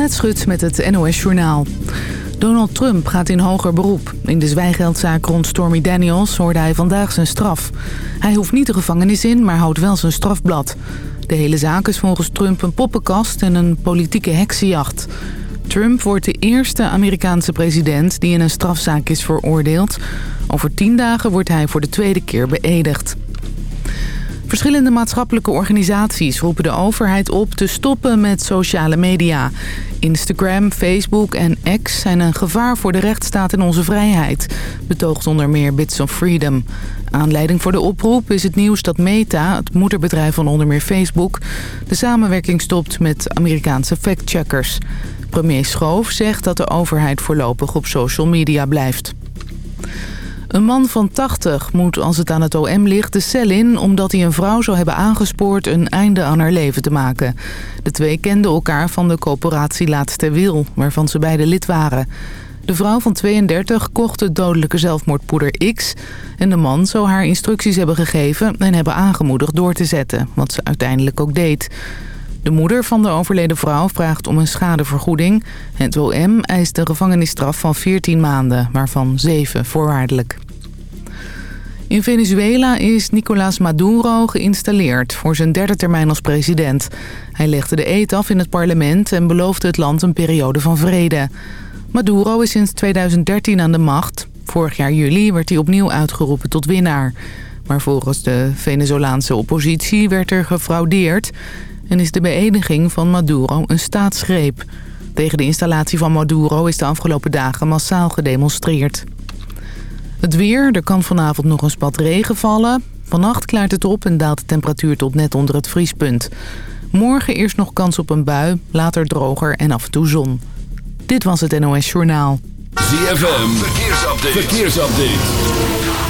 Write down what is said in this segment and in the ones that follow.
Annette Schut met het NOS Journaal. Donald Trump gaat in hoger beroep. In de zwijgeldzaak rond Stormy Daniels hoorde hij vandaag zijn straf. Hij hoeft niet de gevangenis in, maar houdt wel zijn strafblad. De hele zaak is volgens Trump een poppenkast en een politieke heksenjacht. Trump wordt de eerste Amerikaanse president die in een strafzaak is veroordeeld. Over tien dagen wordt hij voor de tweede keer beëdigd. Verschillende maatschappelijke organisaties roepen de overheid op te stoppen met sociale media. Instagram, Facebook en X zijn een gevaar voor de rechtsstaat en onze vrijheid, betoogt onder meer Bits of Freedom. Aanleiding voor de oproep is het nieuws dat Meta, het moederbedrijf van onder meer Facebook, de samenwerking stopt met Amerikaanse factcheckers. Premier Schoof zegt dat de overheid voorlopig op social media blijft. Een man van 80 moet, als het aan het OM ligt, de cel in... omdat hij een vrouw zou hebben aangespoord een einde aan haar leven te maken. De twee kenden elkaar van de coöperatie Laatste Wil, waarvan ze beide lid waren. De vrouw van 32 kocht het dodelijke zelfmoordpoeder X... en de man zou haar instructies hebben gegeven en hebben aangemoedigd door te zetten... wat ze uiteindelijk ook deed. De moeder van de overleden vrouw vraagt om een schadevergoeding. Het OM eist een gevangenisstraf van 14 maanden, waarvan 7 voorwaardelijk. In Venezuela is Nicolás Maduro geïnstalleerd voor zijn derde termijn als president. Hij legde de eet af in het parlement en beloofde het land een periode van vrede. Maduro is sinds 2013 aan de macht. Vorig jaar juli werd hij opnieuw uitgeroepen tot winnaar. Maar volgens de Venezolaanse oppositie werd er gefraudeerd en is de beëdiging van Maduro een staatsgreep. Tegen de installatie van Maduro is de afgelopen dagen massaal gedemonstreerd. Het weer, er kan vanavond nog een spat regen vallen. Vannacht klaart het op en daalt de temperatuur tot net onder het vriespunt. Morgen eerst nog kans op een bui, later droger en af en toe zon. Dit was het NOS Journaal. ZFM, verkeersupdate. verkeersupdate.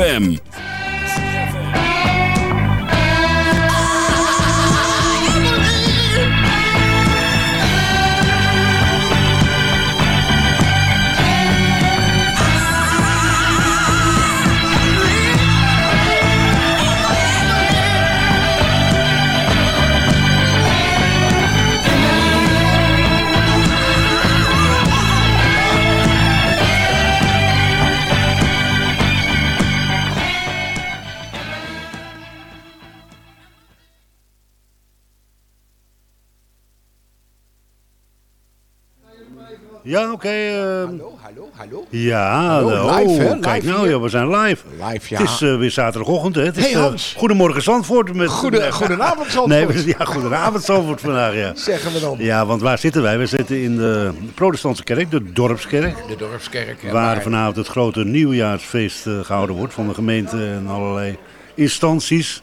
ZFM. Oké. eh, Hallo, hallo, hallo. ja, Hallo, oh, live, hè? kijk Live nou, ja, we zijn live. Live, ja. Het is eh, weer zaterdagochtend, hè? Het is, Hey, eh, Hans. goedemorgen Zandvoort. Met, Goede- goedenavond, Zandvoort. Nee, ja, goedenavond Zandvoort vandaag, ja. Zeggen we dan. Ja, want waar zitten wij? We zitten in de protestantse kerk, de Dorpskerk. De dorpskerk. Waar maar- vanavond het grote nieuwjaarsfeest eh, gehouden wordt van de gemeente en allerlei instanties.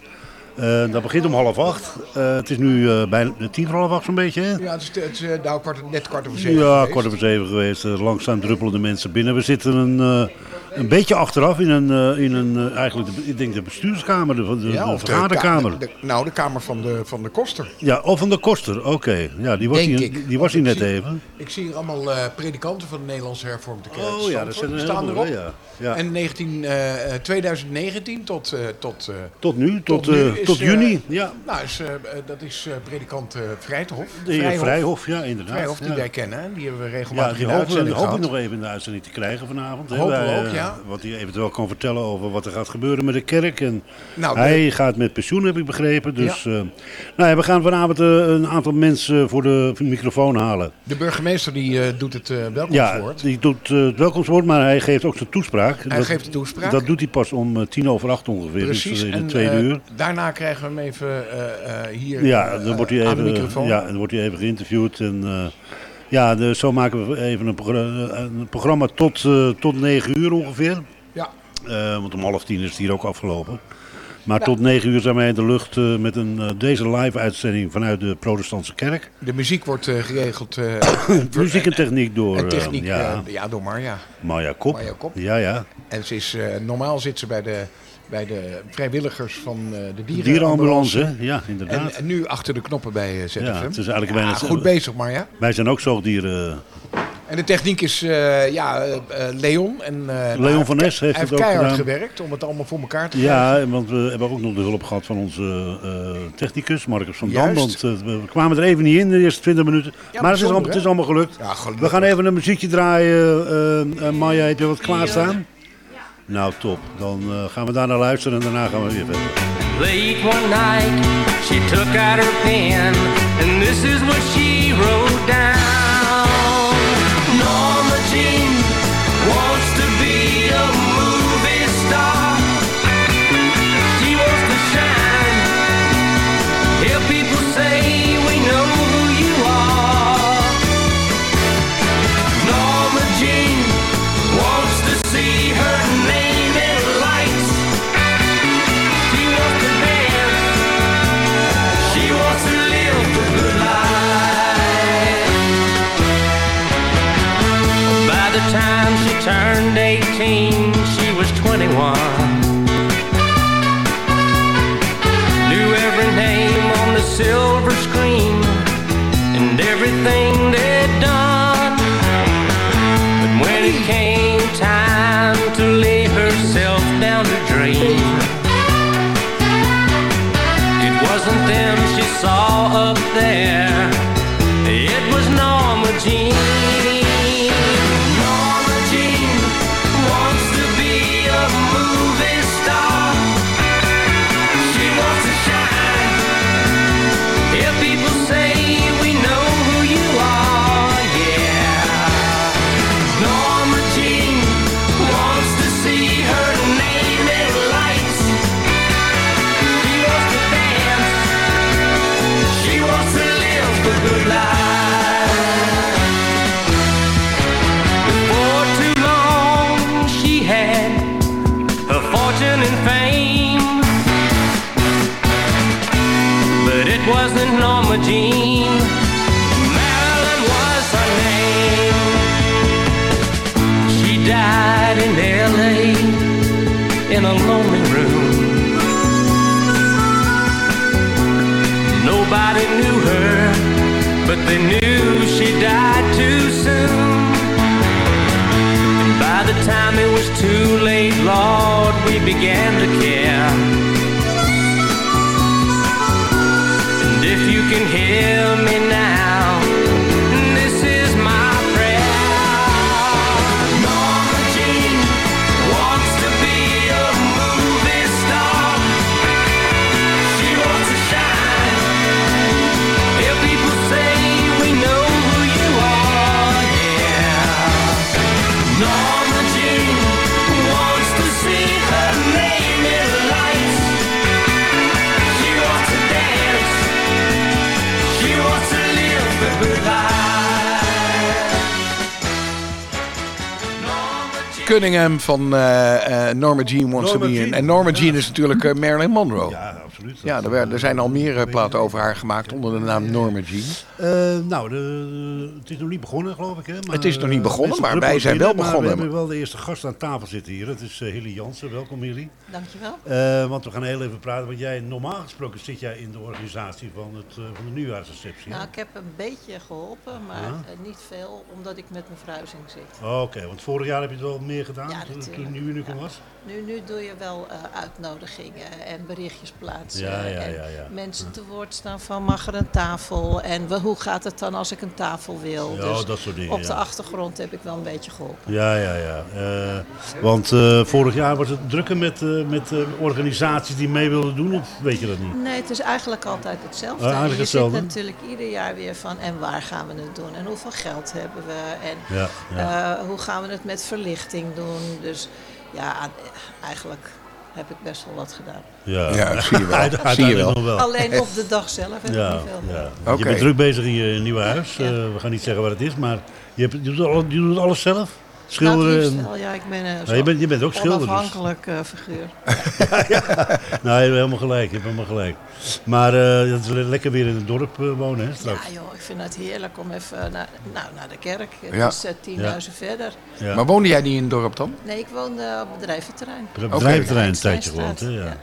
Eh, dat begint om half acht. Eh, het is nu eh, bijna tien voor half acht zo'n beetje, hè? Ja, het is, het is nou, kwart, net kwart over zeven Ja, geweest. kwart over zeven geweest. Langzaam druppelen de mensen binnen. We zitten een, een beetje achteraf in een, eh, in een eh, eigenlijk, de, ik denk de bestuurskamer, de, de, Ja, of de vergaderkamer. ka- de- nou, de kamer van de, van de koster. Ja, of van de koster, oké. Ja, die was, Denk hier, ik. die was hier net zie- even. Ik zie hier allemaal eh, predikanten van de Nederlandse hervormde kerk. Oh ja, dat zijn er staan erop. ja. Ja. En 19, eh, eh, 2019 tot, eh, tot, Tot nu, tot, nu is, tot eh, juni. Ja, Nou, is, dat is predikant Vrijthof. de heer Vrijhof, ja, inderdaad. Vrijhof, die ja. wij kennen. Die hebben we Ja, regelmatig die in de hopen, nog even in de uitzending te krijgen vanavond. Hopen we ook, eh, ja. Wat hij eventueel kan vertellen over wat er gaat gebeuren met de kerk. En Nou, de- hij gaat met pensioen, heb ik begrepen. Dus eh, nou ja, we gaan vanavond eh, een aantal mensen voor de microfoon halen. De burgemeester die eh, doet het Ja, welkomstwoord. die doet het welkomstwoord, maar hij geeft ook zijn toespraak. Hij geeft de toespraak. Dat doet hij pas om tien over acht ongeveer. Precies. Dus in de en tweede uur. daarna krijgen we hem even hier Ja, dan wordt hij aan de even, microfoon. ja, dan wordt hij even geïnterviewd. En, ja, zo maken we even een, progr- een programma tot, eh, tot 9 uur ongeveer. Ja. Eh, want om half tien is het hier ook afgelopen. Maar tot negen uur zijn wij in de lucht eh, met een, deze live-uitzending vanuit de protestantse kerk. De muziek wordt geregeld. Muziek en techniek door en techniek, ja, ja, door Marja. Marja Kop. Marja Kop. Ja, ja. En ze is, normaal zit ze bij de, bij de vrijwilligers van eh, de De dierenambulance. ja, inderdaad. en nu achter de knoppen bij eh, ZFM. Ja, het is eigenlijk Ja, bijna goed bezig, Marja. Wij zijn ook zoogdieren. En de techniek is eh, ja, Leon. En, eh, nou, Leon van Nes heeft hij het ook keihard gedaan. gewerkt om het allemaal voor elkaar te krijgen. Ja, want we hebben ook nog de hulp gehad van onze eh, technicus, Marcus van Dam. Want we kwamen er even niet in de eerste 20 minuten. Ja, maar het is, allemaal, het is allemaal gelukt. Ja. We gaan even een muziekje draaien. Maya, heb je wat klaarstaan? Nou, top. Dan eh, gaan we daar naar luisteren en daarna gaan we weer verder. Late one night, she took out her pen, and this is what she wrote down. Norma Jean wants to be a movie star. She wants to shine. Hear people say turned 18, she was 21. Knew every name on the silver screen and everything wasn't Norma Jean. Marilyn was her name. She died in L.A. in a lonely room. Nobody knew her, but they knew she died too soon. And by the time it was too late, Lord, we began to care. Can hear me now, Cunningham van eh, eh, Norma Jean Wants Norma to Be In. En Norma ja. Jean is natuurlijk eh, Marilyn Monroe. Ja, Ja, absoluut. er, werden- er zijn al meer platen over haar gemaakt onder de naam Norma Jean. Eh, nou, de, het is nog niet begonnen, geloof ik. Hè? Maar, Het is nog niet eh, begonnen, maar wij zijn wel maar begonnen. we hebben wel de eerste gast aan tafel zitten hier. Dat is eh, Hilly Jansen. Welkom, Hilly. Dankjewel. Eh, want we gaan heel even praten. Want jij, normaal gesproken zit jij in de organisatie van, het, eh, van de nieuwjaarsreceptie. Nou, ik heb een beetje geholpen, maar eh, niet veel, omdat ik met mijn verhuizing zit. Oké, want vorig jaar heb je het wel meer gedaan Ja, toen, toen unicum Ja. was? Nu, nu doe je wel eh, uitnodigingen en berichtjes plaatsen. Ja, ja, en ja, ja. Mensen te woord staan van mag er een tafel en we, hoe gaat het dan als ik een tafel wil. Ja, dus dat soort dingen, op de ja. achtergrond heb ik wel een beetje geholpen. Ja, ja, ja. Eh, want eh, vorig jaar was het drukker met, eh, met organisaties die mee wilden doen, of weet je dat niet? Nee, het is eigenlijk altijd hetzelfde. Eigenlijk je hetzelfde. zit natuurlijk ieder jaar weer van en waar gaan we het doen en hoeveel geld hebben we en Ja, hoe gaan we het met verlichting doen. Dus ja, eigenlijk heb ik best wel wat gedaan. Ja, Ja, zie je wel. Zie je wel. Alleen op de dag zelf heb ik Ja, niet veel ja. Je bent druk bezig in je nieuwe huis. Ja. Eh, we gaan niet zeggen wat het is, maar je, hebt, je, doet, alles, je doet alles zelf? Schilderen. Nou, wel, ja, ik ben een Ja, je bent- je bent ook schilder, dus. onafhankelijk eh, figuur. nou, je hebt helemaal gelijk. Je hebt helemaal gelijk. Maar eh, het is le- lekker weer in het dorp eh, wonen, hè, straks. Ja joh, ik vind het heerlijk om even naar, nou, naar de kerk. Het Ja. is eh, tien huizen verder. Ja. Maar woonde jij niet in het dorp dan? Nee, ik woon eh, op bedrijventerrein. Op het bedrijventerrein een Ja, tijdje gewoond, hè? Ja.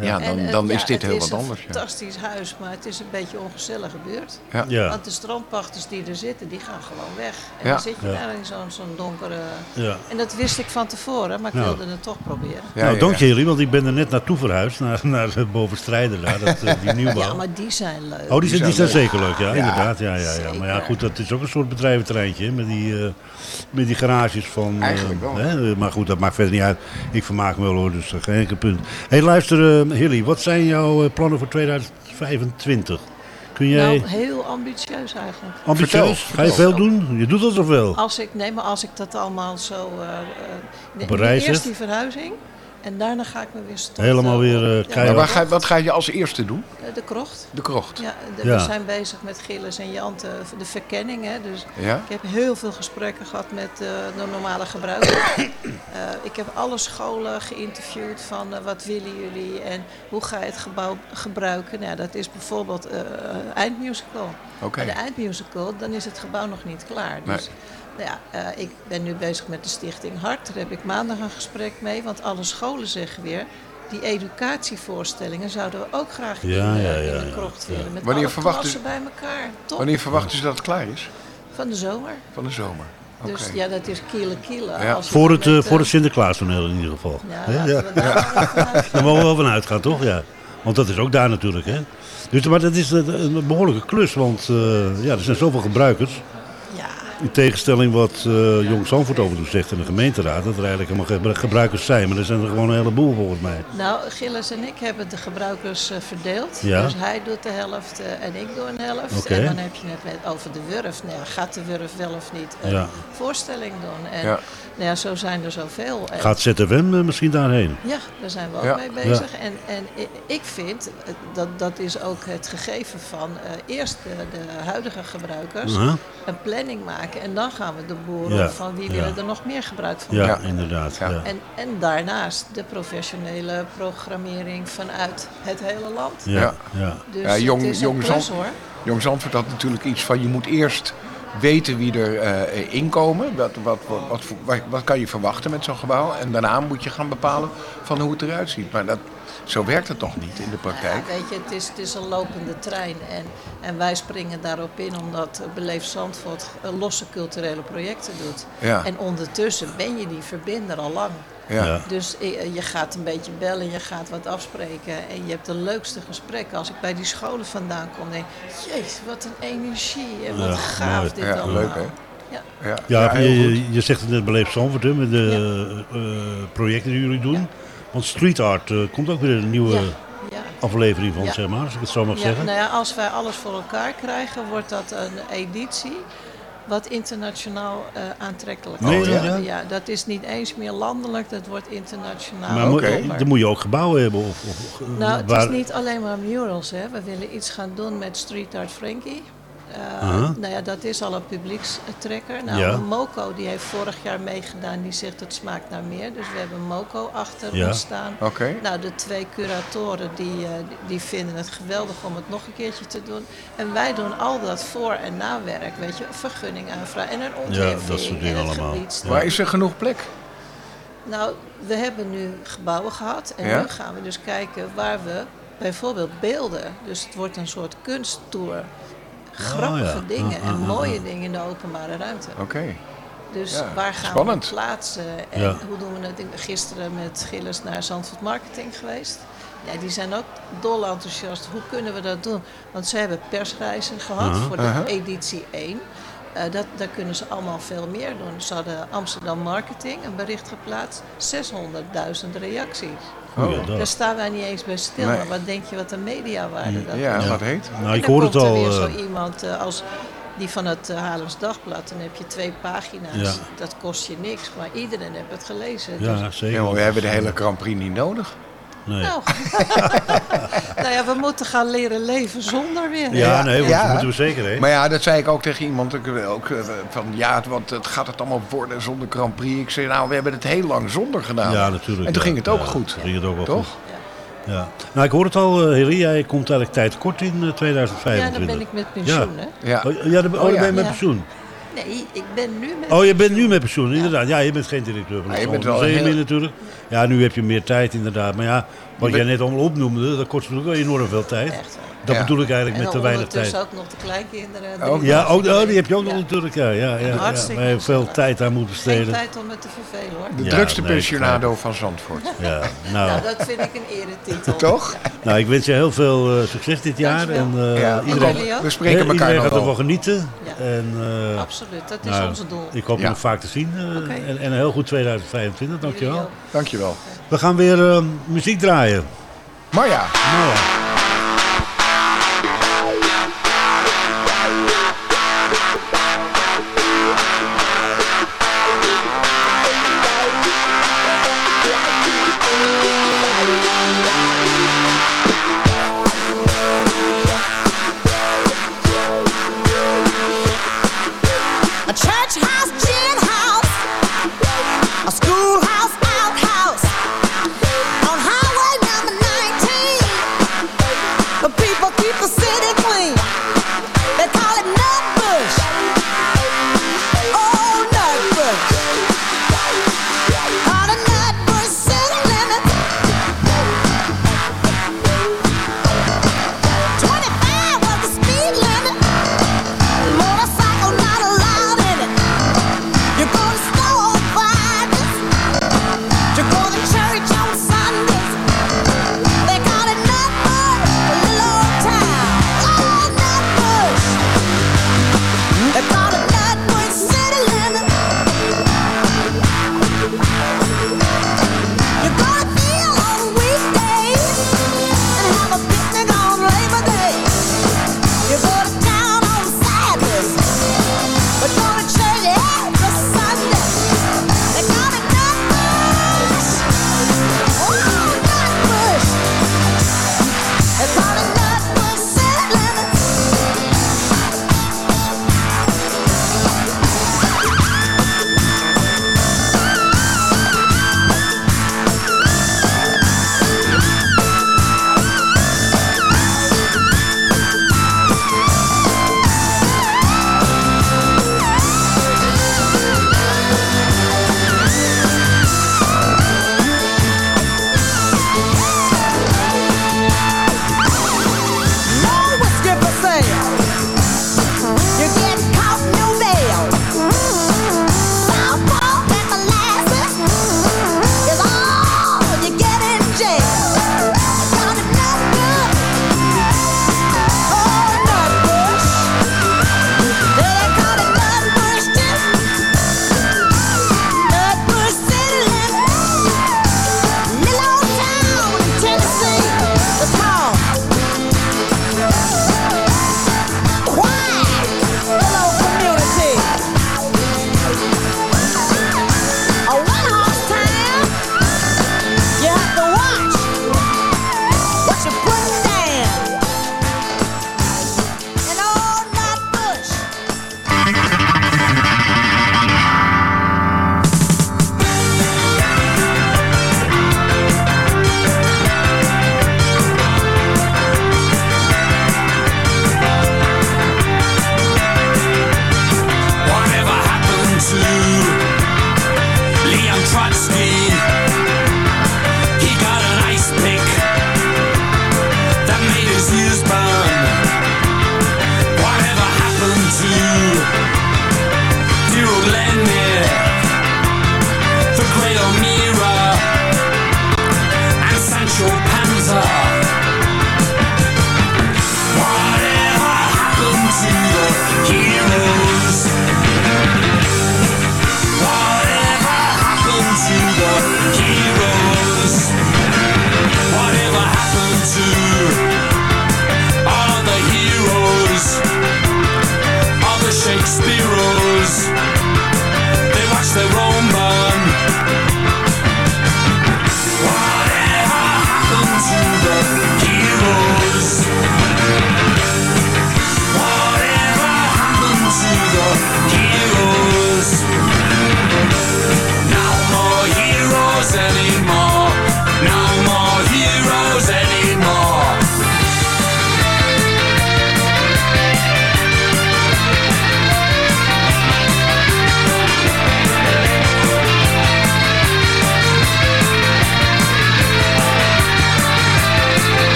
Ja, dan, En, eh, dan ja, is dit het heel is wat een anders. Ja. fantastisch huis, maar het is een beetje een ongezellige buurt. Ja. Ja. Want de strandpachters die er zitten, die gaan gewoon weg. En Ja. dan zit je Ja. daar in zo'n zo'n donkere... Ja. En dat wist ik van tevoren, maar ik Nou. wilde het toch proberen. Ja, nou, ja, dank jullie, want ik ben er net naartoe verhuisd. Naar, naar boven Strijden daar, dat, eh, die nieuwbouw. Ja, maar die zijn leuk. Oh, die zijn, die zijn zijn zeker leuk, ja, inderdaad. Ja, ja, ja. Maar ja, goed, dat is ook een soort bedrijventerreintje, met die, eh, met die garages van... eh, Eigenlijk wel. hè, maar goed, dat maakt verder niet uit. Ik vermaak me wel hoor, dus eh, geen enkel punt. Hé, hey, luister, eh Hilly, wat zijn jouw eh, plannen voor 2025? Kun jij... Nou, heel ambitieus eigenlijk. ambitieus? Ga je veel doen? Je doet dat of wel? Als ik, nee, maar als ik dat allemaal zo... eh, eh, nee, Op een eerst die verhuizing en daarna ga ik me weer starten. Helemaal weer, eh. Maar waar ga, wat ga je als eerste doen? Eh, De krocht. De krocht. Ja, de- Ja. we zijn bezig met Gilles en Jante, de verkenning. Hè, dus Ja? ik heb heel veel gesprekken gehad met eh, de normale gebruikers. Eh, ik heb alle scholen geïnterviewd van wat willen jullie en hoe ga je het gebouw gebruiken. Nou, dat is bijvoorbeeld eindmusical. Oké. Bij de eindmusical, dan is het gebouw nog niet klaar. Nee. Nou ja, eh, ik ben nu bezig met de stichting Hart. Daar heb ik maandag een gesprek mee, want alle scholen zeggen weer... Die educatievoorstellingen zouden we ook graag in, Ja, eh, ja, in ja, de krocht Ja. willen. Met Wanneer alle verwacht u- klassen bij elkaar. Top. Wanneer verwachten ze dat het klaar is? Van de zomer. Van de zomer. Oké. Dus ja, dat is kiele kiele. Ja. Als je Voor het, eh, met, voor eh, het Sinterklaastoneel in ieder geval. Ja, Ja. we daar mogen we wel van uitgaan, toch? Ja. Want dat is ook daar natuurlijk, hè? Dus, maar dat is een, behoorlijke klus, want eh, ja, er zijn zoveel gebruikers. In tegenstelling wat eh Jong Zandvoort over toe zegt in de gemeenteraad, dat er eigenlijk helemaal geen gebruikers zijn. Maar er zijn er gewoon een heleboel volgens mij. nou, Gilles en ik hebben de gebruikers eh, verdeeld. Ja. Dus hij doet de helft eh, en ik doe een helft. En dan heb je het met over de Wurf. Nou, ja, gaat de Wurf wel of niet een Ja. voorstelling doen? En Ja. Nou ja, zo zijn er zoveel. Gaat ZFM eh, misschien daarheen? Ja, daar zijn we ook Ja. mee bezig. En, en ik vind, eh, dat, dat is ook het gegeven van eh, eerst de, de huidige gebruikers een planning maken. En dan gaan we de boeren Ja, van wie ja. willen er nog meer gebruik van Ja, maken. inderdaad. Ja. Ja. En, en daarnaast de professionele programmering vanuit het hele land. Ja, Ja. ja. Dus Ja, jong- het is een jong plus, Zand- hoor. Jong Zandvoort had natuurlijk iets van je moet eerst weten wie er eh inkomen. Wat, wat, wat, wat, wat kan je verwachten met zo'n gebouw? En daarna moet je gaan bepalen van hoe het eruit ziet. Maar dat, zo werkt het nog niet in de praktijk. Ja, weet je, het is, het is een lopende trein. En, en wij springen daarop in omdat Beleef Zandvoort eh, losse culturele projecten doet. Ja. En ondertussen ben je die verbinder al lang. Ja. Ja. Dus eh, je gaat een beetje bellen, je gaat wat afspreken en je hebt de leukste gesprekken. Als ik bij die scholen vandaan kom, denk ik, jeez, wat een energie en wat Ja, gaaf mooi. dit Ja, allemaal. leuk hè? Ja. Ja, Ja, je, je, zegt het net beleefd Zandvoort, met de eh, projecten die jullie doen. Want street art eh, komt ook weer een nieuwe Ja. Ja. aflevering van, Ja. zeg maar, als ik het zo mag Ja, zeggen. nou ja, als wij alles voor elkaar krijgen, wordt dat een editie wat internationaal eh, aantrekkelijk dat, ja? ja, dat is niet eens meer landelijk, dat wordt internationaal. maar moet- oktober. dan moet je ook gebouwen hebben. Of, Nou, het is niet alleen maar murals. Hè. We willen iets gaan doen met Street Art Frankie. Eh. Nou ja, dat is al een publiekstrekker. Nou, Ja. Moco die heeft vorig jaar meegedaan. Die zegt het smaakt naar meer. Dus we hebben Moco achter Ja. ons staan. Oké. Nou, de twee curatoren die, eh, die- vinden het geweldig om het nog een keertje te doen. En wij doen al dat voor- en nawerk. Weet je, vergunning aanvragen en een ontheffing dat soort en dingen allemaal. Maar is er genoeg plek? Nou, we hebben nu gebouwen gehad en Ja? nu gaan we dus kijken waar we bijvoorbeeld beelden. Dus het wordt een soort kunsttour. Grappige ja. dingen Ah, en ah, ah, mooie dingen in de openbare ruimte. Oké. Dus Ja, waar gaan spannend. we plaatsen en Ja. hoe doen we het? Ik ben Gisteren met Gilles naar Zandvoort Marketing geweest. Ja, die zijn ook dol enthousiast. Hoe kunnen we dat doen? Want ze hebben persreizen gehad Aha. voor de Aha. editie 1. Eh, dat, daar kunnen ze allemaal veel meer doen. Ze hadden Amsterdam Marketing een bericht geplaatst. 600.000 reacties. Oh, ja, Daar staan wij niet eens bij stil. Nee. Maar wat denk je wat de mediawaarde dat Ja, is? wat heet? Nou, En ik hoor het komt er al. weer eh, zo iemand eh, als die van het uh, Haarlems Dagblad. Dan heb je twee pagina's. Ja. Dat kost je niks. Maar iedereen heeft het gelezen. ja, Dus, zeker. Ja, maar we hebben de hele Grand Prix niet nodig. Nee. Nou. nou ja, we moeten gaan leren leven zonder weer. Ja, nee, Ja. dat moeten we zeker, hè? Maar ja, dat zei ik ook tegen iemand. Ik, eh, ook, eh, van ja, het- want het gaat het allemaal worden zonder Grand Prix. Ik zei, nou, we hebben het heel lang zonder gedaan. Ja, natuurlijk. En toen ja. ging het ook Ja, goed. toen ging het ook wel Toch? goed. Ja. Nou, ik hoor het al, uh, Hilly, jij komt eigenlijk tijd kort in uh, 2025. Ja, dan ben ik met pensioen, hè? Ja. Oh, ja, dan, oh, Oh, dan ja. ben je met Ja. pensioen. Nee, ik ben nu met Oh, je bent nu met pensioen, inderdaad. Ja, je bent geen directeur van Nee, het je bent wel museum heel- natuurlijk. Ja, nu heb je meer tijd inderdaad. Maar ja, wat Je jij net allemaal opnoemde, dat kost natuurlijk wel enorm veel tijd. Echt. Dat Ja. bedoel ik eigenlijk En met te weinig ondertussen tijd. ook nog de kleinkinderen. Ook Ja, ook, oh, die heb je ook nog natuurlijk. Ja, ja, ja, Hartstikke waar je veel tijd aan moet Geen besteden. tijd om me te vervelen, hoor. De Ja, drukste nee, pensionado van Zandvoort. Ja, nou, Nou, dat vind ik een eretitel. Toch? nou, ik wens je heel veel eh, succes dit jaar. En, eh, Ja, iedereen, we spreken elkaar iedereen nog gaat er wel. wel genieten. Ja. En, eh, Absoluut, dat is nou, ons doel. Ik hoop je Ja. nog vaak te zien. eh, en, en een heel goed 2025, dankjewel. Dankjewel. We gaan weer eh, muziek draaien. Marja, Nou ja.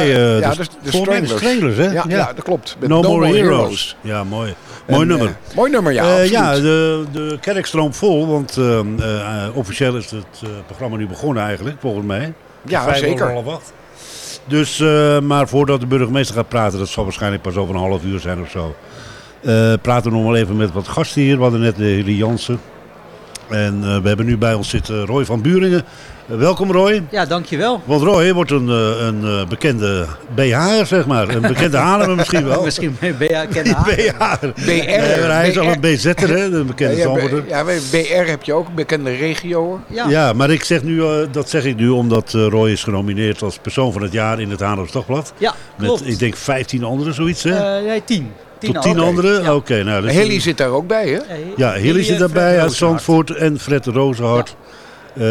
Eh, ja, de, de, de Stranglers. Stranglers, hè? Ja, ja. dat klopt. Met No, More Heroes. Ja, mooi. Mooi En, nummer. eh, mooi nummer, ja. Eh, ja, de, de kerk stroomt vol, want officieel is het programma nu begonnen eigenlijk, volgens mij. Ja, Vijf zeker. half acht. Dus, maar voordat de burgemeester gaat praten, dat zal waarschijnlijk pas over een half uur zijn of zo. praten we nog wel even met wat gasten hier. We hadden net de Jansen. En eh, we hebben nu bij ons zitten Roy van Buringen. Eh, welkom Roy. Ja, dankjewel. Want Roy wordt een, eh, een eh, bekende BH'er, zeg maar. Een bekende Haarlemmer misschien wel. Misschien kennen haar. BH'er. BR. Nee, hij is al een BZ'er, hè, een bekende ja, Zandvoorter. Ja, bij BR heb je ook een bekende regio. Ja. Ja, maar ik zeg nu, eh, dat zeg ik nu omdat eh, Roy is genomineerd als persoon van het jaar in het Haarlems Dagblad. Ja, Met, ik denk 15 anderen, zoiets hè? Eh, nee, tien. Tien Tot 10 al. anderen? Ja. Oké, nou. Dus Hilly zit daar ook bij, hè? Ja, Hilly zit daarbij uit. Zandvoort en Fred Rozenhart. eh,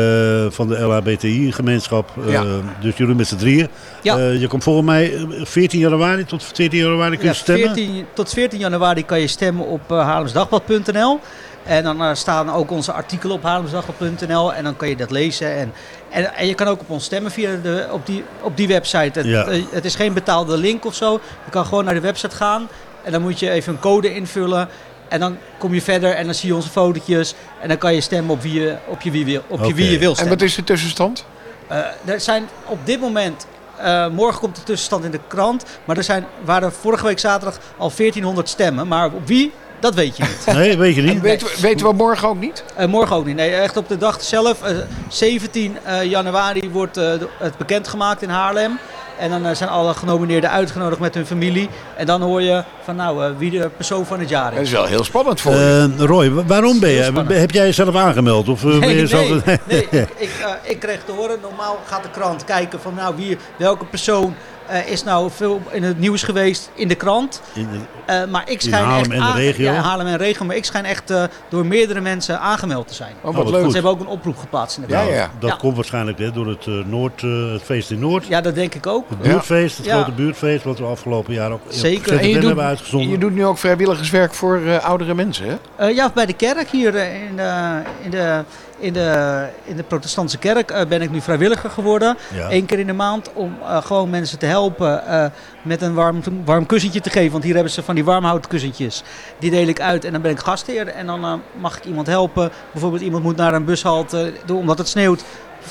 van de LHBTI-gemeenschap. Eh, Ja. dus jullie met z'n drieën. Ja. Eh, je komt volgens mij eh, 14 januari tot 14 januari kun je Ja, stemmen. 14, tot 14 januari kan je stemmen op uh, haarlemsdagblad.nl. En dan staan ook onze artikelen op haarlemsdagblad.nl. En dan kan je dat lezen. En, en, en je kan ook op ons stemmen via de, op, die, op die website. Het, Ja. het is geen betaalde link of zo. Je kan gewoon naar de website gaan. En dan moet je even een code invullen. En dan kom je verder en dan zie je onze fotootjes. En dan kan je stemmen op wie je, op je, wie, wil, op je, wie je wil En stemmen. wat is de tussenstand? Eh, er zijn op dit moment, eh, morgen komt de tussenstand in de krant, maar er zijn, waren vorige week zaterdag al 1400 stemmen. Maar op wie, dat weet je niet. Nee, weet je niet. Weten we, weten we morgen ook niet? Eh, morgen ook niet. Nee, echt op de dag zelf, eh, 17 eh, januari, wordt eh, het bekendgemaakt in Haarlem. En dan eh, zijn alle genomineerden uitgenodigd met hun familie. En dan hoor je van nou, eh, wie de persoon van het jaar Dat is. is wel heel spannend voor je. Eh, Roy, wa- waarom ben je? Heb jij jezelf aangemeld? Of, eh, ben Nee, je nee, zelf- nee. Ik, ik, eh, ik kreeg te horen, normaal gaat de krant kijken van nou, wie, welke persoon eh, is nou veel in het nieuws geweest in de krant. In de- Eh, maar ik schijn Haarlem echt en de aan- regio? Ja, Haarlem en regio. Maar ik schijn echt eh, door meerdere mensen aangemeld te zijn. Oh, wat wat leuk. Ze hebben ook een oproep geplaatst in de Ja, krant. ja. Dat Ja. komt waarschijnlijk hè, door het, eh, Noord, eh, het feest in Noord. Ja, dat denk ik ook. Het buurtfeest, het Ja. grote buurtfeest, wat we afgelopen jaar ook Zeker. En je hebben doet, uitgezonden. je doet nu ook vrijwilligerswerk voor eh, oudere mensen, hè? Eh, ja, bij de kerk hier in de, in de, in de, in de protestantse kerk eh, ben ik nu vrijwilliger geworden. Ja. Eén keer in de maand om eh, gewoon mensen te helpen eh, met een warm, warm kussentje te geven. Want hier hebben ze van die warmhouten kussentjes. Die deel ik uit en dan ben ik gastheer. En dan eh, mag ik iemand helpen. Bijvoorbeeld iemand moet naar een bushalte door- omdat het sneeuwt.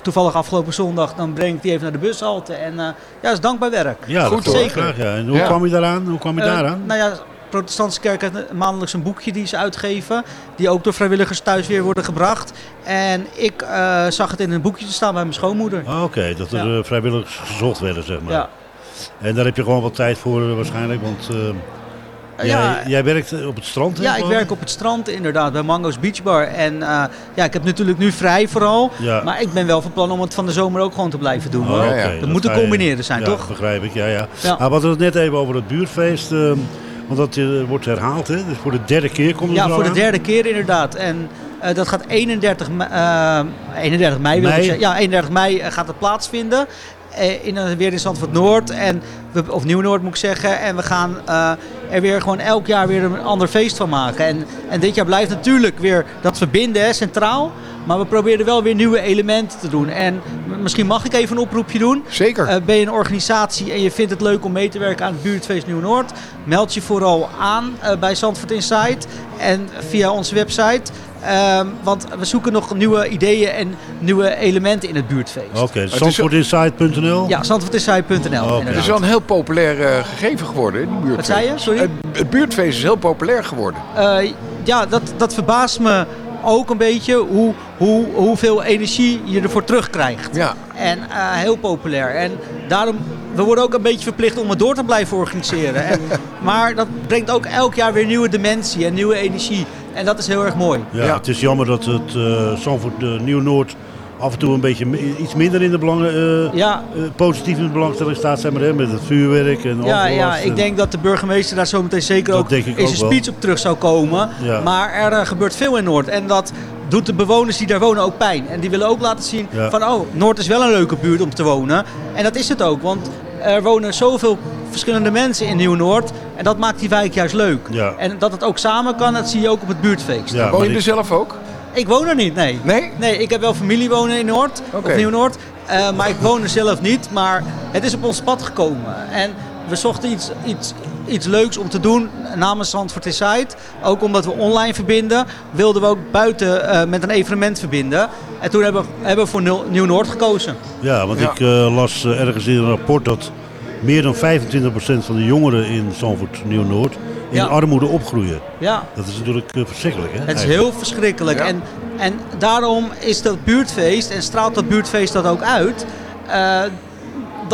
Toevallig afgelopen zondag, dan breng ik die even naar de bushalte. En eh, ja, dat is dankbaar werk. Ja, Goed, dat zeker. Graag, ja. En hoe Ja. kwam je daaraan? Hoe kwam je daaraan? nou ja, protestantse kerk heeft maandelijks een boekje die ze uitgeven. Die ook door vrijwilligers thuis weer worden gebracht. En ik eh, zag het in een boekje te staan bij mijn schoonmoeder. Ah, Oké, dat er Ja. eh, vrijwilligers gezocht werden, zeg maar. Ja. En daar heb je gewoon wat tijd voor eh, waarschijnlijk, want jij, ja, jij werkt op het strand, hè, ja, ik werk op het strand inderdaad, bij Mango's Beach Bar. En ja, ik heb natuurlijk nu vrij vooral. Ja. Maar ik ben wel van plan om het van de zomer ook gewoon te blijven doen. Oh. Dat dat moet te je- combineren zijn, ja, toch? begrijp ik, ja, ja. Ja. Ah, we hadden het net even over het buurtfeest, eh, want dat eh, wordt herhaald, hè? Dus voor de derde keer komt het Ja, voor de aan. derde keer inderdaad. En eh, dat gaat 31, me- eh, 31 mei, wil ik Mei. zeggen. Ja, 31 mei eh, gaat het plaatsvinden. Eh, in, een- weer in Zandvoort Noord. En we, of Nieuw-Noord moet ik zeggen. En we gaan eh, er weer gewoon elk jaar weer een ander feest van maken. En, en dit jaar blijft natuurlijk weer dat verbinden hè, centraal. Maar we proberen wel weer nieuwe elementen te doen. En misschien mag ik even een oproepje doen. Zeker. Eh, ben je een organisatie en je vindt het leuk om mee te werken aan het buurtfeest Nieuw-Noord? Meld je vooral aan bij Zandvoort Insight en via onze website. Ehm, want we zoeken nog nieuwe ideeën en nieuwe elementen in het buurtfeest. Oké, zandvoortinsight.nl. Ja, zandvoortinsight.nl Oké. Het is wel een heel populair eh, gegeven geworden, die buurtfeest. Wat zei je? Sorry? Het, het buurtfeest is heel populair geworden. Eh, ja, dat, dat verbaast me ook een beetje hoe, hoe, hoeveel energie je ervoor terugkrijgt. Ja. En eh, heel populair. En daarom, we worden ook een beetje verplicht om het door te blijven organiseren. En, maar dat brengt ook elk jaar weer nieuwe dimensie en nieuwe energie. En dat is heel erg mooi. Ja, Ja. het is jammer dat het eh Zandvoort eh, Nieuw-Noord af en toe een beetje iets minder in de belangen, eh, Ja, positief in de belangstelling staat, zeg maar, hè, met het vuurwerk en ja, ja, en- ik denk dat de burgemeester daar zo meteen zeker Dat ook in zijn wel. speech op terug zou komen. Ja. Maar er gebeurt veel in Noord. En dat doet de bewoners die daar wonen ook pijn. En die willen ook laten zien Ja. van, oh, Noord is wel een leuke buurt om te wonen. En dat is het ook, want er wonen zoveel verschillende mensen in Nieuw-Noord. En dat maakt die wijk juist leuk. Ja. En dat het ook samen kan, dat zie je ook op het buurtfeest. Ja, Woon je er zelf ook? Ik woon er niet, nee. Nee? Nee, ik heb wel familie wonen in Noord, of Nieuw-Noord. Eh, maar ik woon er zelf niet. Maar het is op ons pad gekomen. En we zochten iets, iets, iets leuks om te doen namens Zandvoort Inside. Ook omdat we online verbinden, wilden we ook buiten eh, met een evenement verbinden. En toen hebben, we- hebben we voor Nul- Nieuw-Noord gekozen. Ja, want Ja. ik eh, las eh, ergens in een rapport dat meer dan 25% van de jongeren in Zandvoort Nieuw-Noord in Ja. armoede opgroeien. Ja. Dat is natuurlijk verschrikkelijk. Hè? Het is eigenlijk. heel verschrikkelijk. Ja. En, en daarom is dat buurtfeest, en straalt dat buurtfeest dat ook uit, eh,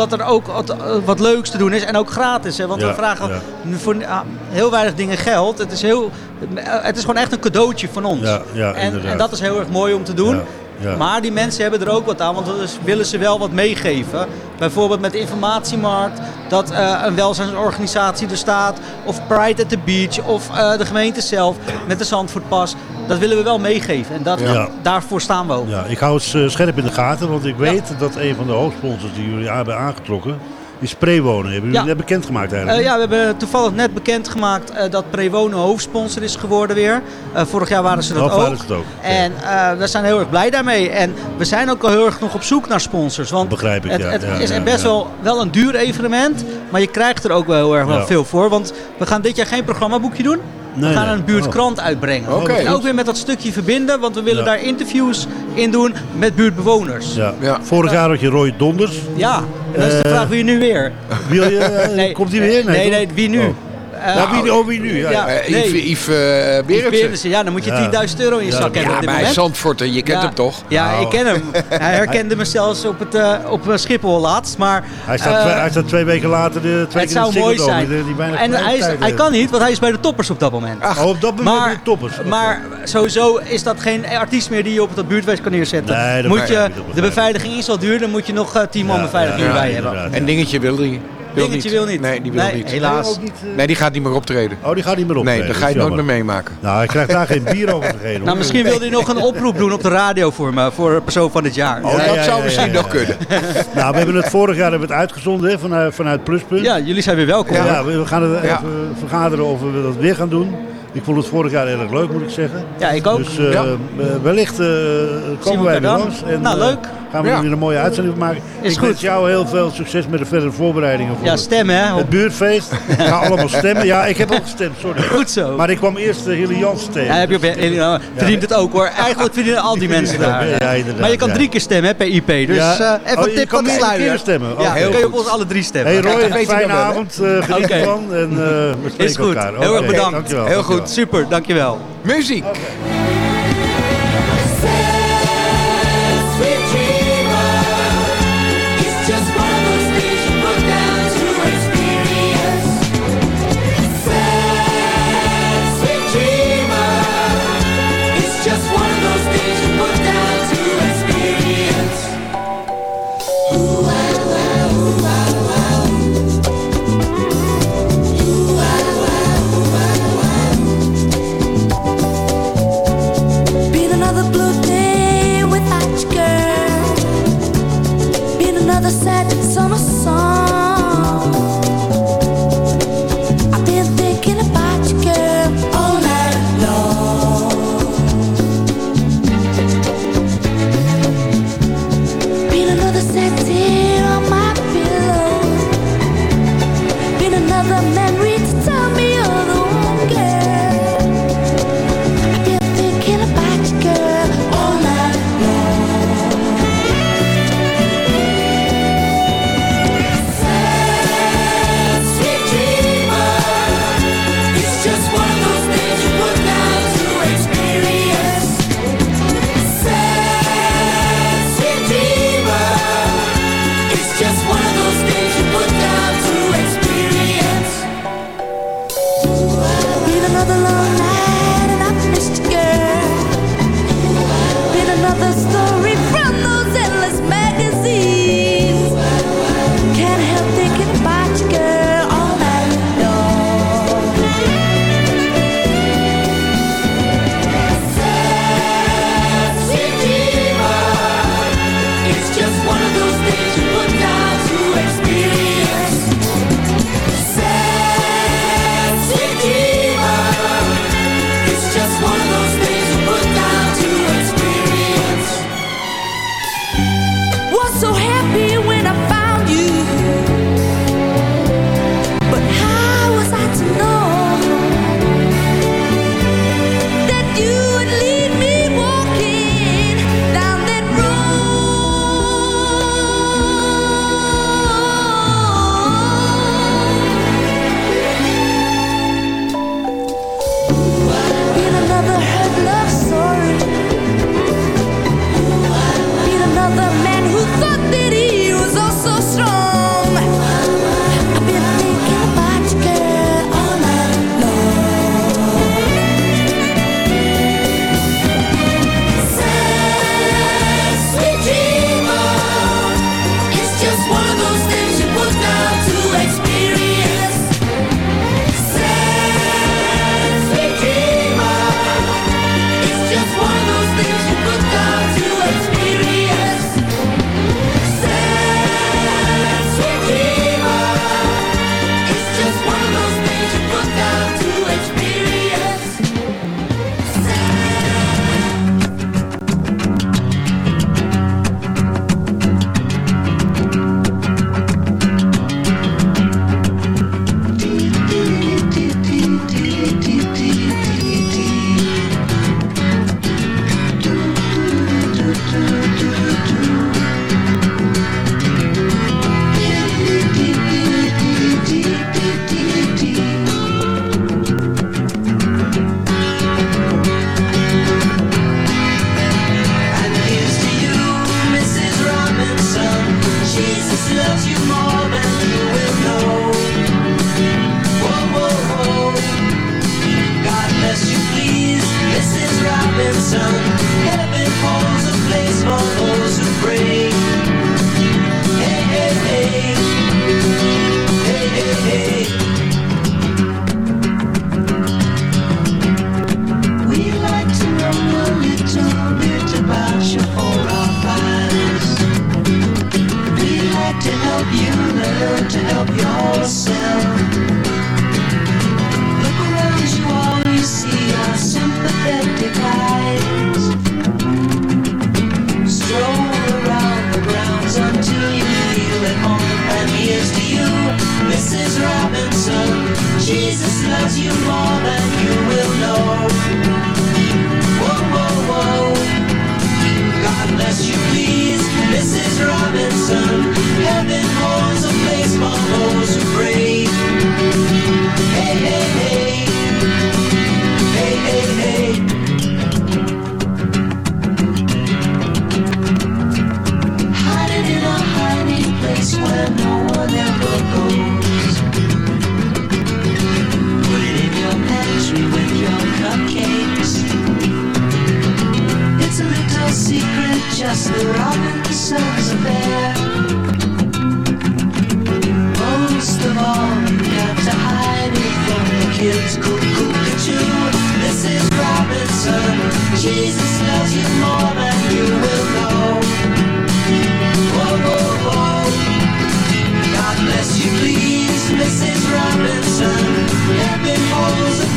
dat er ook wat, eh, wat leuks te doen is en ook gratis. Hè? Want Ja, we vragen ja. voor ah, heel weinig dingen geld. Het is, heel, eh, het is gewoon echt een cadeautje van ons. Ja, en dat is heel erg mooi om te doen. Ja. Maar die mensen hebben er ook wat aan, want dan is- willen ze wel wat meegeven. Bijvoorbeeld met de informatiemarkt, dat eh, een welzijnsorganisatie er staat. Of Pride at the Beach, of eh, de gemeente zelf met de Zandvoortpas. Dat willen we wel meegeven en dat, Ja. daarvoor staan we ook. Ja, ik hou het scherp in de gaten, want ik weet dat een van de hoofdsponsors die jullie hebben aangetrokken, is Prewonen. Hebben jullie Ja. dat bekendgemaakt eigenlijk? Eh, ja, we hebben toevallig net bekendgemaakt eh dat Prewonen hoofdsponsor is geworden weer. Eh, vorig jaar waren ze dat Oh, ook. waren ze het ook. En eh, we zijn heel erg blij daarmee. En we zijn ook al heel erg nog op zoek naar sponsors. Want Begrijp ik, het, ja, het ja, is ja, best ja. wel, wel een duur evenement. Maar je krijgt er ook wel heel erg wel Ja. veel voor. Want we gaan dit jaar geen programmaboekje doen. Nee, we gaan nee. een buurtkrant uitbrengen. Oké. En ook weer met dat stukje verbinden. Want we willen Ja. daar interviews in doen met buurtbewoners. Ja. Ja. Vorig jaar had je Roy Donders. Ja, dan is de Eh, vraag wie nu weer. Wil je, komt hij weer? Nee, toch? nee, wie nu? Oh. Eh, Ja, wie, oh, wie nu? Ja. Eh, Nee. Yves, Yves eh, Yves Berendsen. Berendsen, ja, dan moet je Ja. 10.000 euro in je Ja, zak hebben Ja, op dit maar hij. Zandvoorter, je kent ja, hem toch? Ja, Nou. ik ken hem. Hij herkende me zelfs op, het, op Schiphol laatst. Maar, Hij, staat twee, hij staat twee weken later de twee het keer in zou de mooi zijn. die- die bijna en hij, is, kan niet, want hij is bij de toppers op dat moment. Oh, op dat moment maar, de toppers. Maar sowieso is dat geen artiest meer die je op dat buurtfeest kan neerzetten. Nee, dat moet je, de beveiliging is al duur, dan moet je nog eh, 10 man beveiliging ja, hebben. En Dingetje wil die. Wil Dingetje niet. wil niet. Nee, die wil Nee, niet. helaas. Niet, eh, Nee, die gaat niet meer optreden. Oh, die gaat niet meer op. Nee, dat ga je nooit meer meemaken. Nou, hij krijgt daar geen bier over te geven. Nou, misschien wil hij nog een oproep doen op de radio voor me, voor persoon van het jaar. Oh, dat ja, zou ja, misschien ja, nog kunnen. Nou, we hebben het vorig jaar hebben we het uitgezonden hè, vanuit, vanuit Pluspunt. Ja, jullie zijn weer welkom. Ja, we gaan er Ja. even vergaderen of we dat weer gaan doen. Ik vond het vorig jaar erg leuk, moet ik zeggen. Ja, ik ook. Dus eh, Ja. eh, wellicht eh, komen wij weer dan. langs. En, Nou, leuk. Gaan we Ja. er weer een mooie uitzending van maken. Is ik goed. wens jou heel veel succes met de verdere voorbereidingen voor Ja, stemmen hè. het buurtfeest. Ga allemaal stemmen. Ja, ik heb ook gestemd, sorry. Goed zo. Maar ik kwam eerst uh, Hilly Jansen tegen. Ja, heb je op, verdient het ook hoor. Eigenlijk verdienen al die mensen daar. Ja, inderdaad, maar je kan drie keer stemmen hè, per IP. Dus Ja. eh, even Oh, een je tip van de sluier. stemmen. Oh, ja, heel dan kun je op ons alle drie stemmen. Hey Roy, je fijne avond. eh geniet Oké. ervan. En eh we spreken Is goed. elkaar. Heel erg bedankt. dankjewel, Heel goed. Super. Dankjewel. Muziek.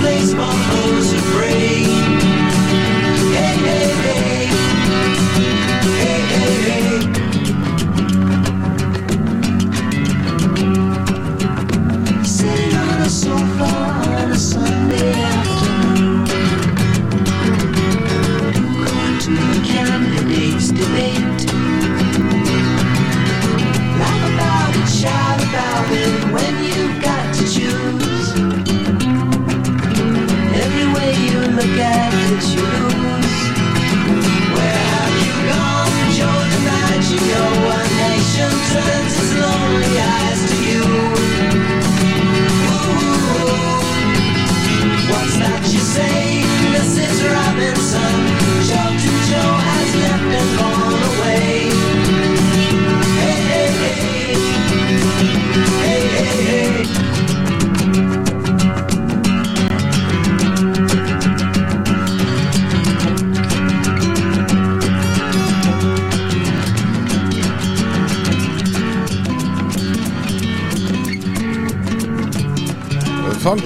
place.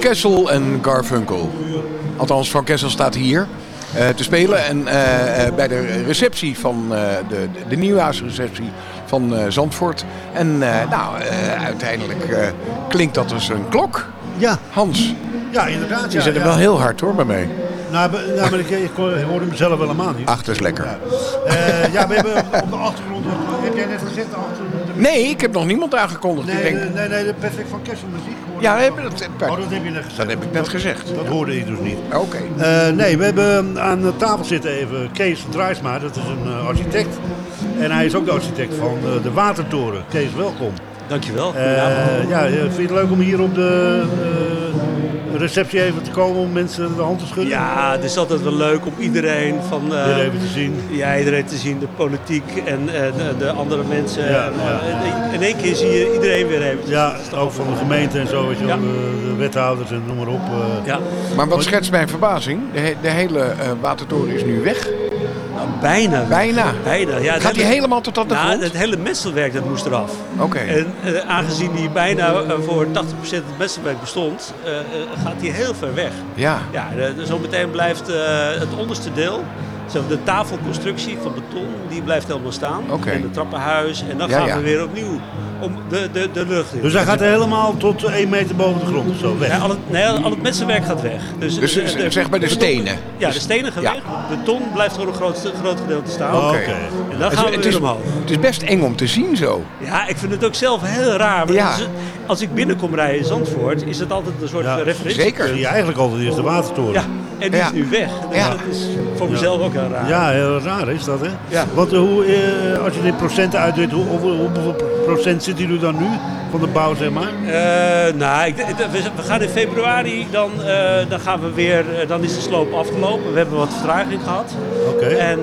Kessel en Garfunkel. Althans, Van Kessel staat hier eh, te spelen. En eh, eh, bij de receptie van de, de nieuwjaarsreceptie van Zandvoort. En nou, uiteindelijk klinkt dat als een klok. Ja. Hans, Ja, inderdaad. je zit er wel heel hard hoor bij mij. Nou, be- nou, maar ik, ik hoorde hem zelf helemaal niet. Ach, dat is lekker. Ja, ja we hebben op de achtergrond, heb jij net gezegd, de? Nee, ik heb nog niemand aangekondigd. Nee, ik denk, nee, nee, nee, de Perfect van Kessel muziek. Ja, dat, Oh, dat heb je net gezegd. dat heb ik net gezegd. Dat hoorde ik dus niet. Oké. Eh, nee, we hebben aan de tafel zitten even Kees Draaisma, dat is een eh, architect. En hij is ook de architect van eh, de Watertoren. Kees, welkom. Dankjewel. Eh, ja, eh, vind je het leuk om hier op de eh, receptie even te komen om mensen de hand te schudden? Ja, het is altijd wel leuk om iedereen van... eh, Weer even te zien. Ja, iedereen te zien. De politiek en eh, de, de andere mensen. Ja, En, ja. eh, In één keer zie je iedereen weer even. Ja, ook van de gemeente en zo, weet je wel, Ja. de, de wethouders en noem maar op. eh. Ja, Maar wat schetst mijn verbazing? De, he- de hele eh, watertoren is nu weg. Nou, bijna. Bijna. Bijna. Ja, Gaat die hele- helemaal tot aan de Nou, grond? het hele messelwerk dat moest eraf. Oké. En eh, aangezien die bijna eh, voor 80% het messelwerk bestond, eh, gaat die heel ver weg. Ja. Ja, de- zometeen blijft het onderste deel, zo de tafelconstructie van beton, die blijft helemaal staan. Oké. En het trappenhuis. En dan Ja, gaan ja. we weer opnieuw om de, de, de lucht in. Dus hij gaat helemaal tot 1 meter boven de grond zo weg. Ja, al, het, nee, al het gaat weg. Dus, Dus de- de- zeg maar de stenen. Ja, de stenen gaan Ja. weg. Beton blijft gewoon een groot, groot gedeelte staan. Oké. En dan Het, gaan we het weer is, omhoog. het is best eng om te zien zo. Ja, ik vind het ook zelf heel raar. Ja. is- als ik binnenkom rijden in Zandvoort, is het altijd een soort Ja, referentie. zeker. Zie je eigenlijk altijd eerst de watertoren. Ja, en die Ja. is nu weg. Dus Ja. dat is voor mezelf ook heel raar. Ja, heel raar is dat, hè? Ja. Want eh, hoe, eh, als je dit procenten uitdoet, hoe, hoeveel, hoeveel procent zit u dan nu van de bouw, zeg maar? Eh, nou, ik, we, gaan in februari, dan, eh, dan, gaan we weer, eh, dan is de sloop afgelopen. We hebben wat vertraging gehad. Oké. En,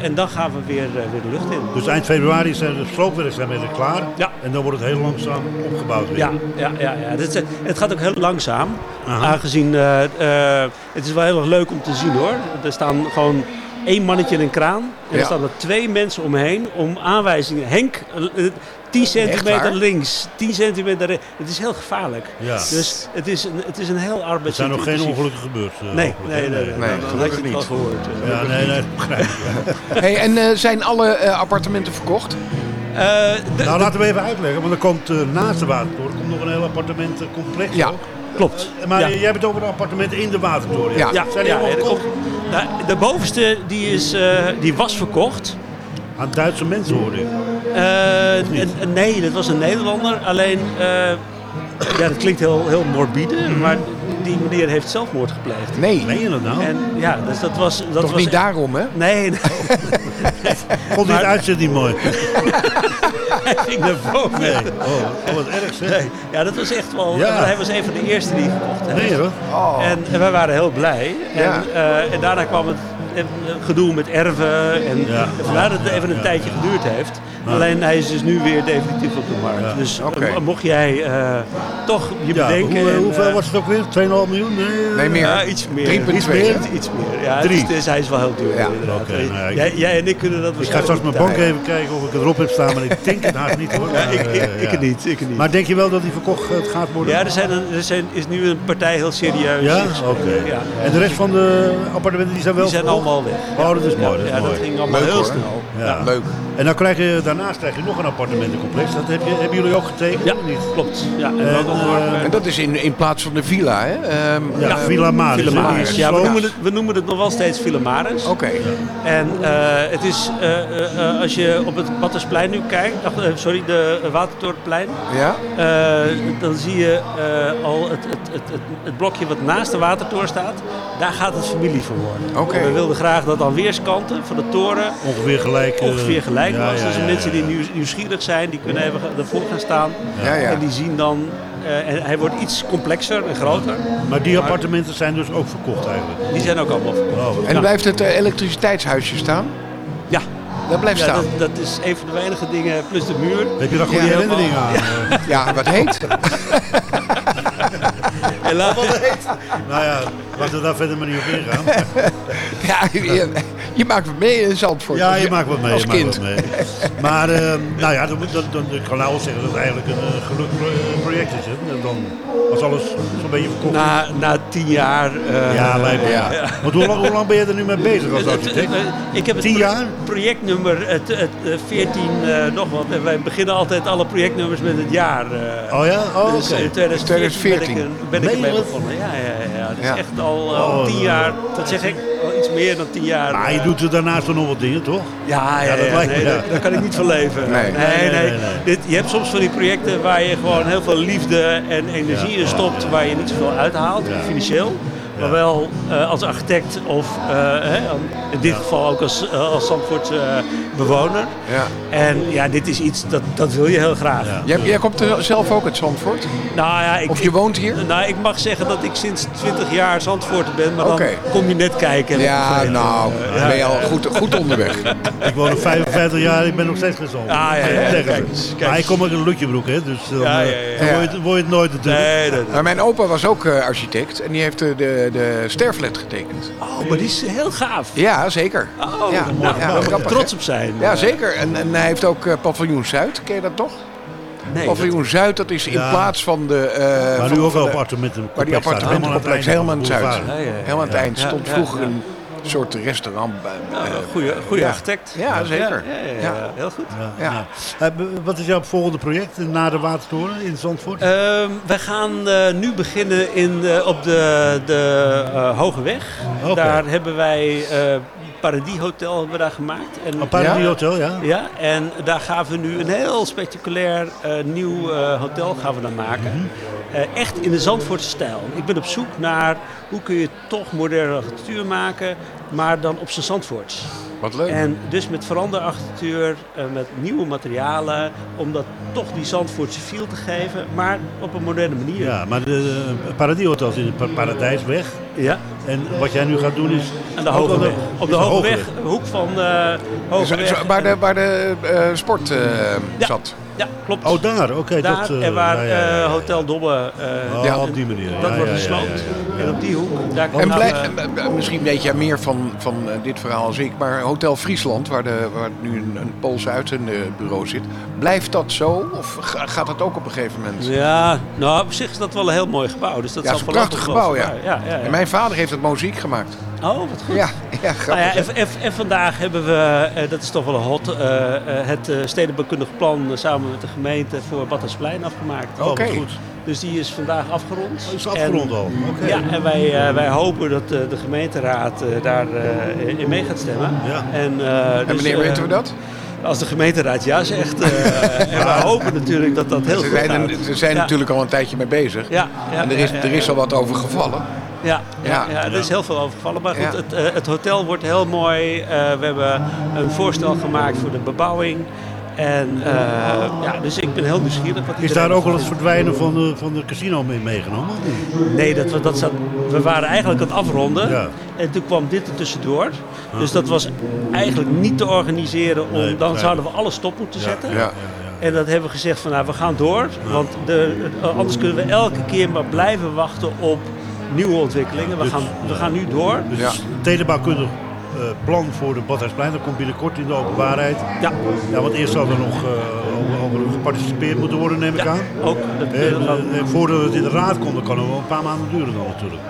en dan gaan we weer, weer de lucht in. Dus eind februari zijn de sloopwerkzaamheden klaar. Ja. En dan wordt het heel langzaam opgebouwd weer. Ja, ja, ja, ja. Is- het gaat ook heel langzaam. Aha. Aangezien het is wel heel erg leuk om te zien hoor. Er staan gewoon één mannetje in een kraan. En Ja. er staan er twee mensen omheen om aanwijzingen. Henk, 10 centimeter links, 10 centimeter rechts. Het is heel gevaarlijk. Ja. Dus het is een, het is een heel Er arbeids. zijn nog geen ongelukken gebeurd. eh, Nee, nee, nee, nee. Nee, had je het al niet. gehoord. eh. Ja, nee, nee, begrijp ik. ja. Hey, en eh, zijn alle eh, appartementen verkocht? Eh, de- Nou, laten we even uitleggen, want er komt eh, naast de watertoren komt nog een heel appartementencomplex Ja. ook. Klopt. Maar Ja. jij hebt het over de appartementen in de Watertoren. Ja, Zijn die ja, er verkocht? komt- nou, de bovenste die, is, eh, die was verkocht. Aan Duitse mensen hoorde ik. Eh, nee, dat was een Nederlander. Alleen, eh, ja, dat klinkt heel, heel morbide, maar die meneer heeft zelfmoord gepleegd. Nee. Meen je dat nou? En ja, dus dat was... Dat Toch was niet daarom, hè? Nee, nee. Vond hij het uitzet niet mooi? Hij ging naar boven. Nee. Oh, oh, wat erg zeg. Nee. Ja, dat was echt wel... Ja. Hij was een van de eerste die gekocht heeft. Nee hoor. Oh. En, en wij waren heel blij. Ja. En, eh, en daarna kwam het gedoe met erven. En Ja. vandaar dat het even een Ja. tijdje geduurd heeft. Alleen hij is dus nu weer definitief op de markt. Ja. Dus eh, mocht jij eh, toch je Ja, bedenken... hoe, en, hoeveel eh, was het ook weer? 2,5 miljoen? Nee, eh, Nee, meer. Ja, iets meer. 3,2, Iets meer. Iets meer. Ja, Drie. Het is, hij is wel heel duur. Inderdaad. Oké, nou jij, jij en ik kunnen dat Ik ga straks mijn bank even kijken of ik het erop heb staan, maar ik denk het haast niet hoor. Ja, Maar, ik, eh, ik, ik ja. het niet. Ik het niet. Maar denk je wel dat die verkocht eh, gaat worden? ja, er, zijn een, er zijn, is nu een partij heel serieus. Ja? is- Oké. Ja. En de rest van de appartementen die zijn wel Die zijn allemaal weg. Oh, dat is mooi. Dat is ja, mooi. dat ging allemaal Leuk, heel hoor. snel. Ja. Leuk. En dan krijg je, daarnaast krijg je nog een appartementencomplex. Dat heb je, hebben jullie ook getekend? Ja, of niet? klopt. Ja, en eh, En dat is in, in plaats van de villa, hè? Ehm, Ja, ehm, Villa Maris. Villa? Maris. Ja, we noemen, het, we noemen het nog wel steeds Villa Maris. Oké. En eh, het is, eh, eh, eh, als je op het Battersplein nu kijkt, ach, eh, sorry, de Watertorenplein, Ja? eh, dan zie je eh, al het, het, het, het, het blokje wat naast de Watertoren staat, daar gaat het familie van worden. Oké. We wilden graag dat aan weerskanten van de toren Ongeveer gelijk. Eh, ongeveer gelijk was. ja, dus ja, mensen die nieuwsgierig zijn, die kunnen even ervoor gaan staan. Ja, ja. En die zien dan, eh, en hij wordt iets complexer en groter. Maar die appartementen zijn dus ook verkocht eigenlijk. Die zijn ook allemaal verkocht. Oh, En blijft het eh, elektriciteitshuisje staan? Ja, Dat blijft ja staan. dat, dat is een van de weinige dingen, plus de muur. Heb je daar goede Ja. herinneringen aan? Ja, wat heet? En laat- nou ja, laten we daar verder maar niet op ingaan. Ja, je, je maakt me mee in Zandvoort. Ja, je maakt wat mee. Als je maakt wat mee. Maar eh, nou ja, dan, moet- dan, dan, ik kan nou wel zeggen dat het eigenlijk een uh, gelukproject is. Hè? En dan, als alles zo'n beetje verkocht. Na, na tien jaar. eh, Ja, lijkt me. ja. Ja. Want hoe lang, hoe lang ben je er nu mee bezig als architect? ik heb het Tien pro- jaar? projectnummer het, het, eh, 14 eh, nog wat. En wij beginnen altijd alle projectnummers met het jaar. eh. Oh ja? Oh, dus oké. in 2014 ben ik, 2014. ben ik Dat? begonnen. Ja, ja, ja. ja. Het is Ja. echt al, eh, Oh, al tien eh, jaar, dat zeg ik, al iets meer dan tien jaar. Maar je eh, doet er daarnaast nog wat dingen, toch? Ja, ja, Ja, dat ja, lijkt me, nee, daar, daar kan ik niet van leven. Nee. nee, Nee, nee, nee. nee, nee. Dit, je hebt soms van die projecten waar je gewoon heel veel liefde en energie in stopt, waar je niet zoveel uithaalt, Ja. financieel. Maar wel eh, als architect of eh, hè, in dit Ja. geval ook als, eh, als Zandvoortse eh, bewoner. Ja. En ja, dit is iets, dat, dat wil je heel graag. Ja. Jij, jij komt er zelf ook uit Zandvoort? Nou, ja, ik, Of je woont hier? Nou, ik mag zeggen dat ik sinds 20 jaar Zandvoort ben, maar dan kom je net kijken. en Ja, nou, dan ben je al goed, goed onderweg. Ik woon er 55 jaar, ik ben nog steeds gezond. Ah, ja, ja, kijk ze. eens, kijk Maar ik kom uit een Lutjebroek, hè, dus dan, Ja, eh, ja, ja. dan word, je, het- word je het nooit natuurlijk. Nee, dat, Maar mijn opa was ook eh, architect en die heeft de, de sterflet getekend. oh, maar die is heel gaaf. Ja, zeker. Oh, Ja, nou, grappig, trots op zijn. Ja, zeker. En, en hij heeft ook eh, Paviljoen Zuid, ken je dat toch? Nee, Paviljoen Zuid, dat is in Ja. plaats van de... eh, Maar van- nu ook wel de- appartementen. Waar die appartementencomplex helemaal aan het zuid. Ja, ja, ja. Helemaal aan het eind stond vroeger een soort restaurant. eh, goeie ja. architect. Ja, zeker. Ja, heel goed. Ja. Eh, wat is jouw volgende project na de Watertoren in Zandvoort? Ehm, wij gaan eh, nu beginnen in, op de, de eh, Hoge Weg. Daar hebben wij eh Paradis Hotel hebben we daar gemaakt. En, Paradis Ja? Hotel, ja? Ja, en daar gaan we nu een heel spectaculair eh, nieuw eh, hotel gaan we dan maken. Eh, echt in de Zandvoortse stijl. Ik ben op zoek naar hoe kun je toch moderne architectuur maken, maar dan op zijn Zandvoorts. Wat leuk. En dus met veranderarchitectuur, eh, met nieuwe materialen, om dat toch die Zandvoortse feel te geven, maar op een moderne manier. Ja, maar de Paradis Hotel is in de Pa- Paradijsweg. Ja, En wat jij nu gaat doen is... aan de Hoge Weg. Op de Hoge Weg, hoek van eh Hoge Zo- Weg. zo- waar de, waar de eh, sport eh, Ja. zat. Ja, klopt. Oh, daar, oké. Daar dat, eh, en waar ja, ja, ja, ja. eh, Hotel Dobbe, eh, Oh, Ja. op die manier. dat Ja, wordt ja, ja, gesloopt. ja, ja. En op die hoek, daar En blij- misschien weet jij meer van, van eh, dit verhaal als ik, maar Hotel Friesland, waar, de, waar nu een, een Poolse uitzendbureau zit, blijft dat zo? Of ga- gaat dat ook op een gegeven moment? Ja, nou op zich is dat wel een heel mooi gebouw. Dus dat Ja, het is een prachtig gebouw, ja. ja, ja, ja. En mijn vader heeft het mozaïek gemaakt. Oh, wat goed. Ja, ja Nou ja, en, en, en vandaag hebben we, eh, dat is toch wel een hot, eh, eh, het eh, stedenbouwkundig plan eh, samen met de gemeente voor Badhuisplein afgemaakt. Oh, goed. Dus die is vandaag afgerond. Oh, is afgerond En- al? Oké. Ja, en wij, eh, wij hopen dat eh, de gemeenteraad eh, daar eh, in mee gaat stemmen. Ja. En, eh, En dus, wanneer eh, weten we dat? Als de gemeenteraad ja zegt. eh, en wij hopen natuurlijk dat dat heel Ze goed zijn, gaat. er, ze zijn Ja. natuurlijk al een tijdje mee bezig. Ja, ja, en er is, ja, ja, er is ja. al wat over gevallen. Ja, ja, Ja. er is heel veel overgevallen. Maar goed, Ja. het, eh, het hotel wordt heel mooi. Eh, we hebben een voorstel gemaakt voor de bebouwing. En eh, ja, dus ik ben heel nieuwsgierig. Wat Is daar ook al het verdwijnen van de, van de casino mee meegenomen? Nee, dat, we- dat zat, we waren eigenlijk aan het afronden. Ja. En toen kwam dit er tussendoor. Dus dat was eigenlijk niet te organiseren. Om, Nee, dan zouden we alles stop moeten zetten. Ja. En dat hebben we gezegd van nou, we gaan door. Want de, anders kunnen we elke keer maar blijven wachten op nieuwe ontwikkelingen. We Dus- gaan, we gaan nu door. Dus Ja. eh, plan voor de Badhuisplein, dat komt binnenkort in de openbaarheid. Ja, Ja, want eerst zal er nog eh, over, over geparticipeerd moeten worden, neem ik ja aan. ook. Dat, Eh, voordat het in de raad komt, dan kan het wel een paar maanden duren dan natuurlijk.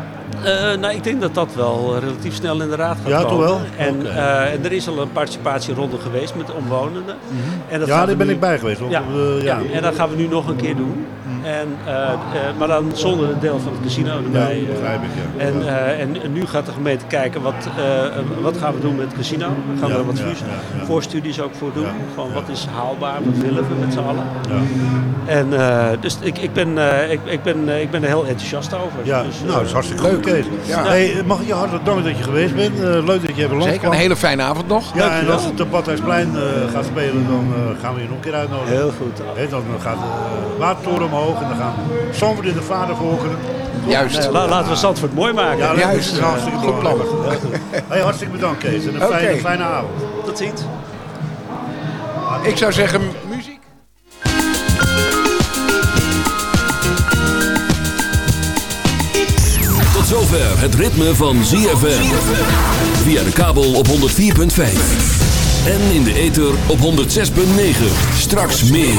Eh, nou, ik denk dat dat wel relatief snel in de raad gaat Ja, komen. toch wel? En, eh, en er is al een participatieronde geweest met omwonenden. en dat Ja, daar ben nu- ik bij geweest. want, Ja, ja. ja. en dat gaan we nu nog een keer doen. En, eh, eh, maar dan zonder het deel van het casino erbij. Ja, begrijp ik, ja. En, eh, en, en nu gaat de gemeente kijken wat, eh, wat gaan we doen met het casino. Gaan Ja, we wat ja, ja. voorstudies ook voor doen. Ja, Van ja. wat is haalbaar, wat willen we met z'n allen. Ja. En eh, dus ik, ik, ben, eh, ik, ik, ben, eh, ik ben er heel enthousiast over. Ja, dus, nou, dat is hartstikke leuk, Kees. Ja. Hey, mag ik je hartelijk danken dat je geweest bent. Leuk dat je even langs Zeker, een hele fijne avond nog. Ja, en Dankjewel. als het op Badhuisplein eh gaat spelen, dan eh, gaan we je nog een keer uitnodigen. Heel goed. Dan gaat de watertoren omhoog dan gaan Zandvoort in de vadervolkeren. Juist. eh, la- laten we Zandvoort mooi maken. Ja, dat Juist. is hartstikke Goed plan. Heel goed. Hey, hartstikke bedankt, Kees. En een fijne, fijne avond. Tot ziens. Ik zou zeggen, muziek. Tot zover het ritme van ZFM. Via de kabel op 104.5. En in de ether op 106.9. Straks meer.